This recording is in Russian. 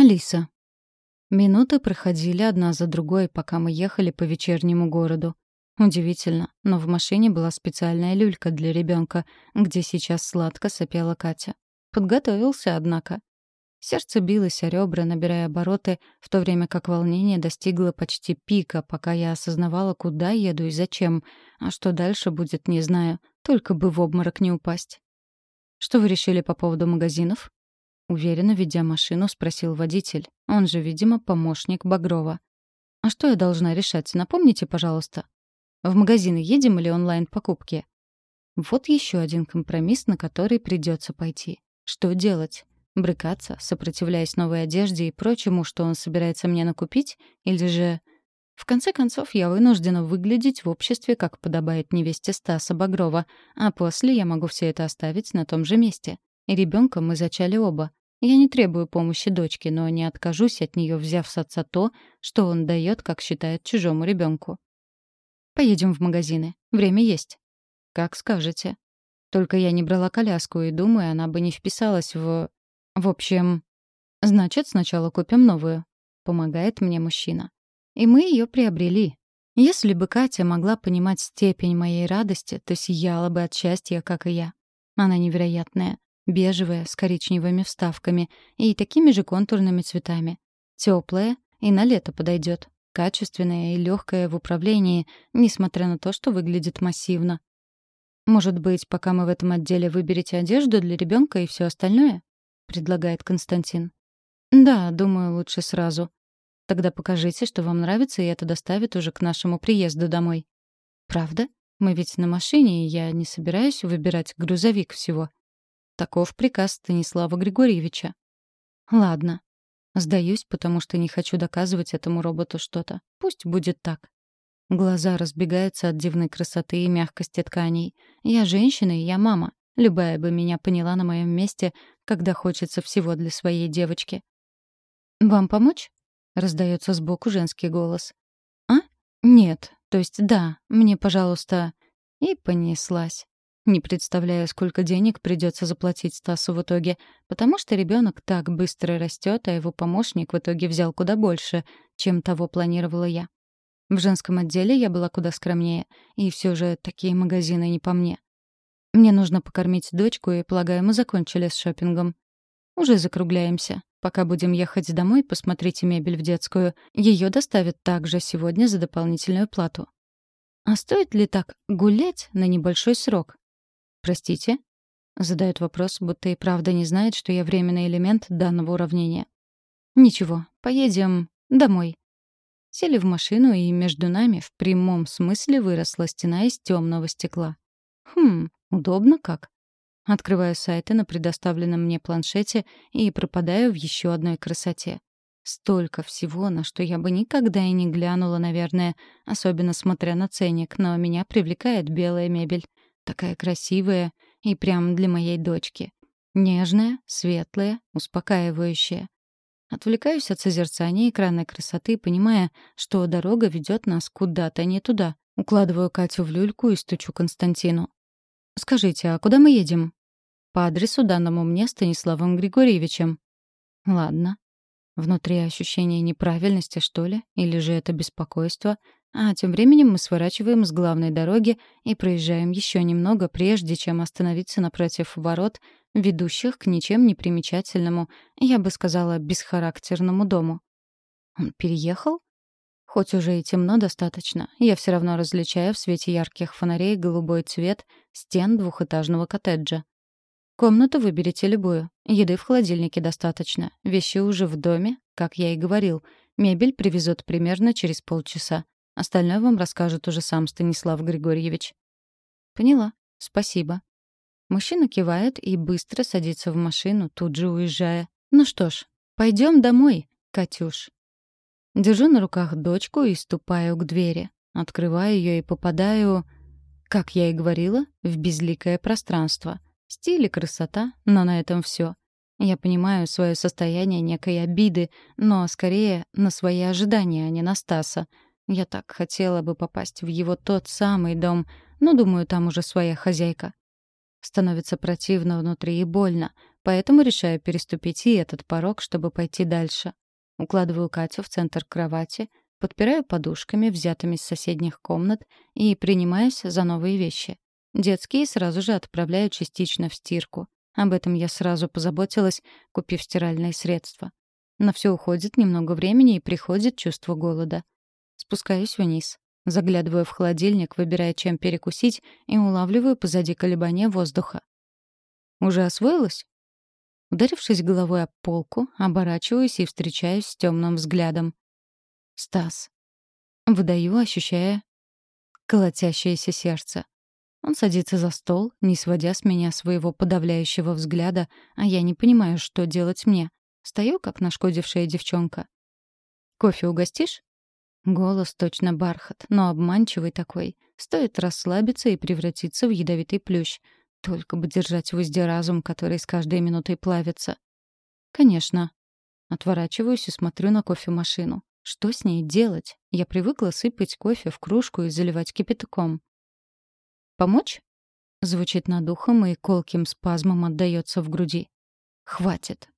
Алиса. Минуты проходили одна за другой, пока мы ехали по вечернему городу. Удивительно, но в машине была специальная люлька для ребенка, где сейчас сладко сопела Катя. Подготовился, однако. Сердце билось о ребра, набирая обороты, в то время как волнение достигло почти пика, пока я осознавала, куда еду и зачем. А что дальше будет, не знаю. Только бы в обморок не упасть. «Что вы решили по поводу магазинов?» Уверенно ведя машину, спросил водитель. Он же, видимо, помощник Багрова. «А что я должна решать? Напомните, пожалуйста». «В магазины едем или онлайн-покупки?» Вот еще один компромисс, на который придется пойти. Что делать? Брыкаться, сопротивляясь новой одежде и прочему, что он собирается мне накупить? Или же... В конце концов, я вынуждена выглядеть в обществе, как подобает невесте Стаса Багрова, а после я могу все это оставить на том же месте. И ребенка мы зачали оба. Я не требую помощи дочки, но не откажусь от нее, взяв с отца то, что он дает, как считает, чужому ребенку. Поедем в магазины. Время есть. Как скажете. Только я не брала коляску и думаю, она бы не вписалась в... В общем, значит, сначала купим новую. Помогает мне мужчина. И мы ее приобрели. Если бы Катя могла понимать степень моей радости, то сияла бы от счастья, как и я. Она невероятная. Бежевая, с коричневыми вставками и такими же контурными цветами. Теплая и на лето подойдет. Качественная и легкая в управлении, несмотря на то, что выглядит массивно. Может быть, пока мы в этом отделе выберете одежду для ребенка и все остальное? предлагает Константин. Да, думаю, лучше сразу. Тогда покажите, что вам нравится, и это доставит уже к нашему приезду домой. Правда? Мы ведь на машине, и я не собираюсь выбирать грузовик всего. Таков приказ Станислава Григорьевича. Ладно. Сдаюсь, потому что не хочу доказывать этому роботу что-то. Пусть будет так. Глаза разбегаются от дивной красоты и мягкости тканей. Я женщина, и я мама. Любая бы меня поняла на моем месте, когда хочется всего для своей девочки. «Вам помочь?» — раздается сбоку женский голос. «А? Нет. То есть да. Мне, пожалуйста...» И понеслась. Не представляю, сколько денег придется заплатить Стасу в итоге, потому что ребенок так быстро растет, а его помощник в итоге взял куда больше, чем того планировала я. В женском отделе я была куда скромнее, и все же такие магазины не по мне. Мне нужно покормить дочку, и, полагаю, мы закончили с шопингом. Уже закругляемся. Пока будем ехать домой, посмотрите мебель в детскую. Ее доставят также сегодня за дополнительную плату. А стоит ли так гулять на небольшой срок? Простите? Задает вопрос, будто и правда не знает, что я временный элемент данного уравнения. Ничего, поедем домой. Сели в машину, и между нами в прямом смысле выросла стена из темного стекла. Хм, удобно как. Открываю сайты на предоставленном мне планшете и пропадаю в еще одной красоте. Столько всего, на что я бы никогда и не глянула, наверное, особенно смотря на ценник, но меня привлекает белая мебель. Такая красивая и прям для моей дочки. Нежная, светлая, успокаивающая. Отвлекаюсь от созерцания экранной красоты, понимая, что дорога ведет нас куда-то не туда. Укладываю Катю в люльку и стучу Константину. «Скажите, а куда мы едем?» «По адресу, данному мне Станиславом Григорьевичем». «Ладно». Внутри ощущение неправильности, что ли? Или же это беспокойство? А тем временем мы сворачиваем с главной дороги и проезжаем еще немного, прежде чем остановиться напротив ворот, ведущих к ничем не примечательному, я бы сказала, бесхарактерному дому. Он переехал? Хоть уже и темно достаточно, я все равно различаю в свете ярких фонарей голубой цвет стен двухэтажного коттеджа. Комнату выберите любую. Еды в холодильнике достаточно. Вещи уже в доме, как я и говорил. Мебель привезут примерно через полчаса. Остальное вам расскажет уже сам Станислав Григорьевич. Поняла. Спасибо. Мужчина кивает и быстро садится в машину, тут же уезжая. Ну что ж, пойдем домой, Катюш. Держу на руках дочку и ступаю к двери. Открываю ее и попадаю, как я и говорила, в безликое пространство. Стиль и красота, но на этом все. Я понимаю свое состояние некой обиды, но скорее на свои ожидания, а не на Стаса. Я так хотела бы попасть в его тот самый дом, но, думаю, там уже своя хозяйка. Становится противно внутри и больно, Поэтому решаю переступить и этот порог, чтобы пойти дальше. Укладываю Катю в центр кровати, подпираю подушками, взятыми из соседних комнат, и принимаюсь за новые вещи. Детские сразу же отправляю частично в стирку. Об этом я сразу позаботилась, купив стиральные средства. На все уходит немного времени и приходит чувство голода. Спускаюсь вниз. Заглядываю в холодильник, выбирая, чем перекусить, и улавливаю позади колебания воздуха. «Уже освоилась?» Ударившись головой об полку, оборачиваюсь и встречаюсь с темным взглядом. «Стас». Выдаю, ощущая колотящееся сердце. Он садится за стол, не сводя с меня своего подавляющего взгляда, а я не понимаю, что делать мне. Стою, как нашкодившая девчонка. «Кофе угостишь?» Голос точно бархат, но обманчивый такой. Стоит расслабиться и превратиться в ядовитый плющ. Только бы держать в узде разум, который с каждой минутой плавится. «Конечно». Отворачиваюсь и смотрю на кофемашину. Что с ней делать? Я привыкла сыпать кофе в кружку и заливать кипятком. «Помочь?» Звучит над ухом и колким спазмом отдаётся в груди. «Хватит.